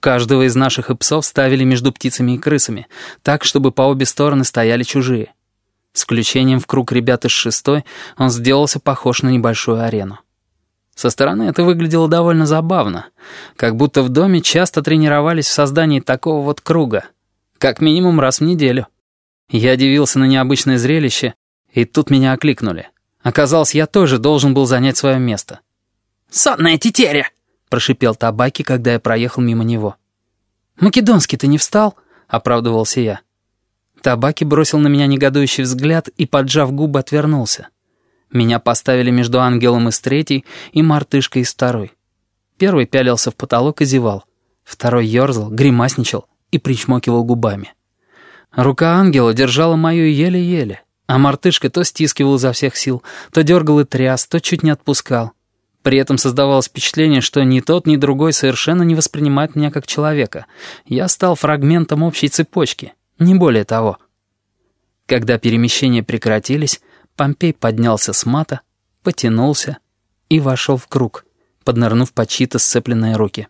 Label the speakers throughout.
Speaker 1: Каждого из наших и псов ставили между птицами и крысами, так, чтобы по обе стороны стояли чужие. С включением в круг ребят из шестой он сделался похож на небольшую арену. Со стороны это выглядело довольно забавно, как будто в доме часто тренировались в создании такого вот круга, как минимум раз в неделю. Я дивился на необычное зрелище, и тут меня окликнули. Оказалось, я тоже должен был занять свое место.
Speaker 2: «Сонная тетеря!» — прошипел табаки, когда я проехал мимо него.
Speaker 1: «Македонский, ты не встал?» — оправдывался я. Табаки бросил на меня негодующий взгляд и, поджав губы, отвернулся. Меня поставили между ангелом из третьей и мартышкой из второй. Первый пялился в потолок и зевал. Второй ерзал, гримасничал и причмокивал губами. Рука ангела держала мою еле-еле, а мартышка то стискивал изо всех сил, то дергал и тряс, то чуть не отпускал. При этом создавалось впечатление, что ни тот, ни другой совершенно не воспринимает меня как человека. Я стал фрагментом общей цепочки, не более того. Когда перемещения прекратились, Помпей поднялся с мата, потянулся и вошел в круг, поднырнув под чьи-то сцепленные руки.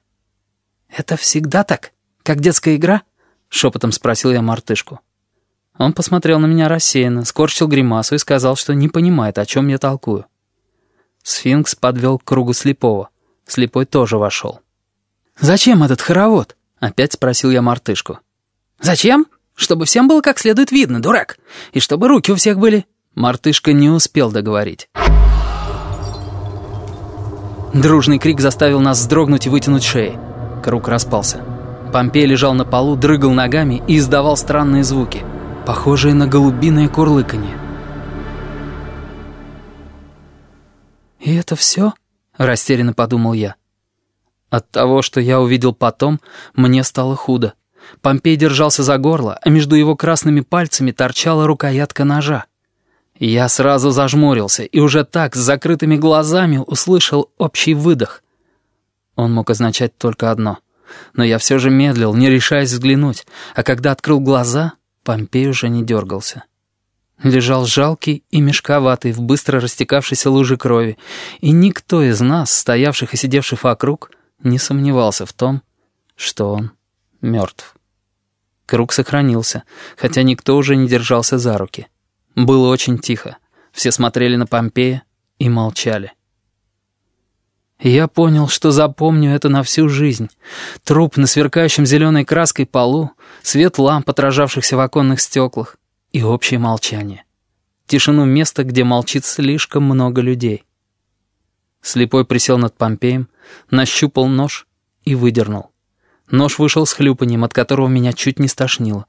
Speaker 2: «Это всегда так? Как детская игра?» — шепотом спросил я мартышку.
Speaker 1: Он посмотрел на меня рассеянно, скорчил гримасу и сказал, что не понимает, о чем я толкую. Сфинкс подвел к кругу слепого. Слепой тоже вошел.
Speaker 2: «Зачем этот хоровод?»
Speaker 1: — опять спросил я мартышку.
Speaker 2: «Зачем? Чтобы всем было как следует видно, дурак. И чтобы руки у всех были...»
Speaker 1: Мартышка не успел договорить. Дружный крик заставил нас вздрогнуть и вытянуть шеи. Круг распался. Помпей лежал на полу, дрыгал ногами и издавал странные звуки, похожие на голубиное курлыканье. «И это все?» — растерянно подумал я. От того, что я увидел потом, мне стало худо. Помпей держался за горло, а между его красными пальцами торчала рукоятка ножа. Я сразу зажмурился и уже так, с закрытыми глазами, услышал общий выдох. Он мог означать только одно. Но я все же медлил, не решаясь взглянуть, а когда открыл глаза, Помпей уже не дергался. Лежал жалкий и мешковатый в быстро растекавшейся луже крови, и никто из нас, стоявших и сидевших вокруг, не сомневался в том, что он мертв. Круг сохранился, хотя никто уже не держался за руки. Было очень тихо. Все смотрели на Помпея и молчали. Я понял, что запомню это на всю жизнь. Труп на сверкающем зеленой краской полу, свет ламп, отражавшихся в оконных стеклах, и общее молчание. Тишину места, где молчит слишком много людей. Слепой присел над Помпеем, нащупал нож и выдернул. Нож вышел с хлюпанием, от которого меня чуть не стошнило.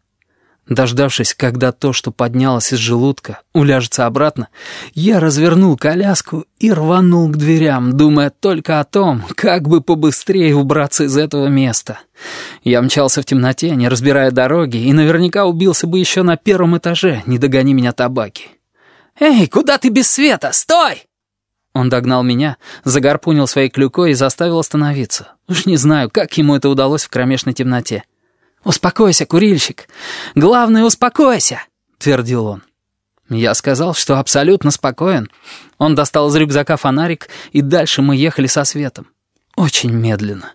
Speaker 1: Дождавшись, когда то, что поднялось из желудка, уляжется обратно, я развернул коляску и рванул к дверям, думая только о том, как бы побыстрее убраться из этого места. Я мчался в темноте, не разбирая дороги, и наверняка убился бы еще на первом этаже, не догони меня табаки.
Speaker 2: «Эй, куда ты без света? Стой!»
Speaker 1: Он догнал меня, загорпунил своей клюкой и заставил остановиться. Уж не знаю, как ему это удалось в кромешной темноте.
Speaker 2: «Успокойся, курильщик. Главное, успокойся», — твердил он.
Speaker 1: Я сказал, что абсолютно спокоен. Он достал из рюкзака фонарик, и дальше мы ехали со светом. Очень медленно.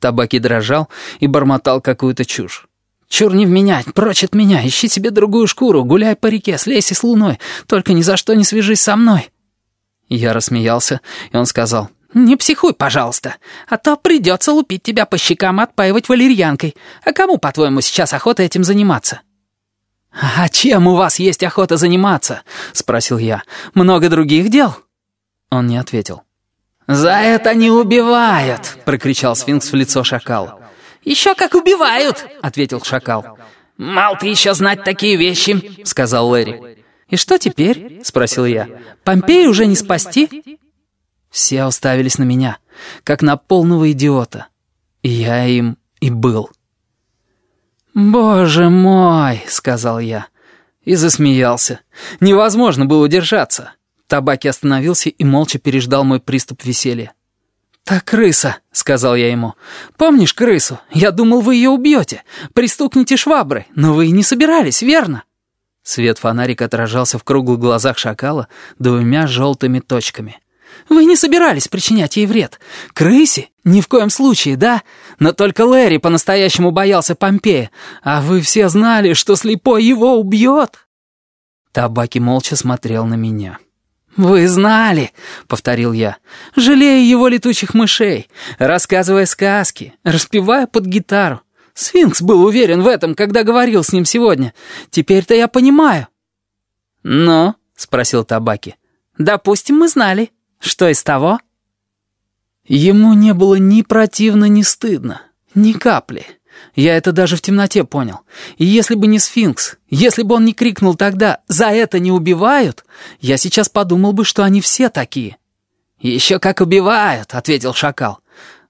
Speaker 1: Табаки дрожал и бормотал какую-то чушь.
Speaker 2: «Чур не в меня, прочь от меня, ищи себе другую шкуру, гуляй по реке, слейся с луной, только ни за что не свяжись со мной».
Speaker 1: Я рассмеялся, и он сказал,
Speaker 2: «Не психуй, пожалуйста, а то придется лупить тебя по щекам и отпаивать валерьянкой. А кому, по-твоему, сейчас охота этим заниматься?»
Speaker 1: «А чем у вас есть охота заниматься?» — спросил я. «Много других дел?» Он не ответил.
Speaker 2: «За это не убивают!» — прокричал сфинкс в лицо шакала.
Speaker 3: «Еще как убивают!» — ответил шакал.
Speaker 2: «Мал ты еще знать такие вещи!» — сказал Лэри.
Speaker 1: «И что теперь?» — спросил я. «Помпеи уже не спасти?» Все уставились на меня, как на полного идиота. И я им и был. «Боже мой!» — сказал я. И засмеялся. Невозможно было удержаться. Табаки остановился и молча переждал мой приступ веселья. «Та крыса», — сказал я ему. «Помнишь крысу? Я думал, вы ее убьете. Пристукните шваброй, но вы и не собирались, верно?» Свет фонарика отражался в круглых глазах шакала двумя желтыми точками.
Speaker 2: Вы не собирались причинять ей вред. Крысе? Ни в коем случае, да? Но только Лэри по-настоящему боялся Помпея, а вы все знали, что слепой его убьет».
Speaker 1: Табаки молча смотрел на меня.
Speaker 2: «Вы знали», — повторил я, — «жалея его летучих мышей, рассказывая сказки, распевая под гитару. Сфинкс был уверен в этом, когда говорил с ним сегодня. Теперь-то я понимаю».
Speaker 1: «Но?» — спросил Табаки.
Speaker 2: «Допустим, мы знали. Что из того?»
Speaker 1: Ему не было ни противно, ни стыдно. Ни капли. Я это даже в темноте понял. И если бы не сфинкс, если бы он не крикнул тогда «За это не убивают!», я сейчас подумал бы, что они все такие.
Speaker 2: «Еще как убивают!» — ответил шакал.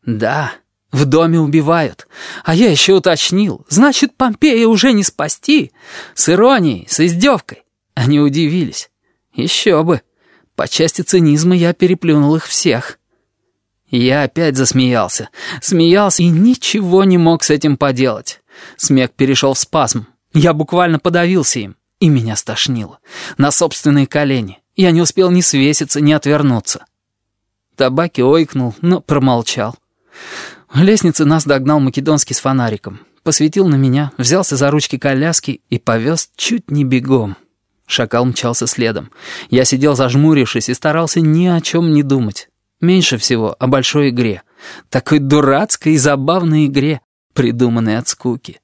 Speaker 1: «Да, в доме убивают. А я еще уточнил. Значит, Помпея уже не спасти. С иронией, с издевкой. Они удивились. Еще бы. По части цинизма я переплюнул их всех». Я опять засмеялся. Смеялся и ничего не мог с этим поделать. Смех перешел в спазм. Я буквально подавился им, и меня стошнило. На собственные колени. Я не успел ни свеситься, ни отвернуться. Табаки ойкнул, но промолчал. В нас догнал Македонский с фонариком. Посветил на меня, взялся за ручки коляски и повез чуть не бегом. Шакал мчался следом. Я сидел зажмурившись и старался ни о чем не думать. Меньше всего о большой игре. Такой дурацкой и забавной игре, придуманной от скуки.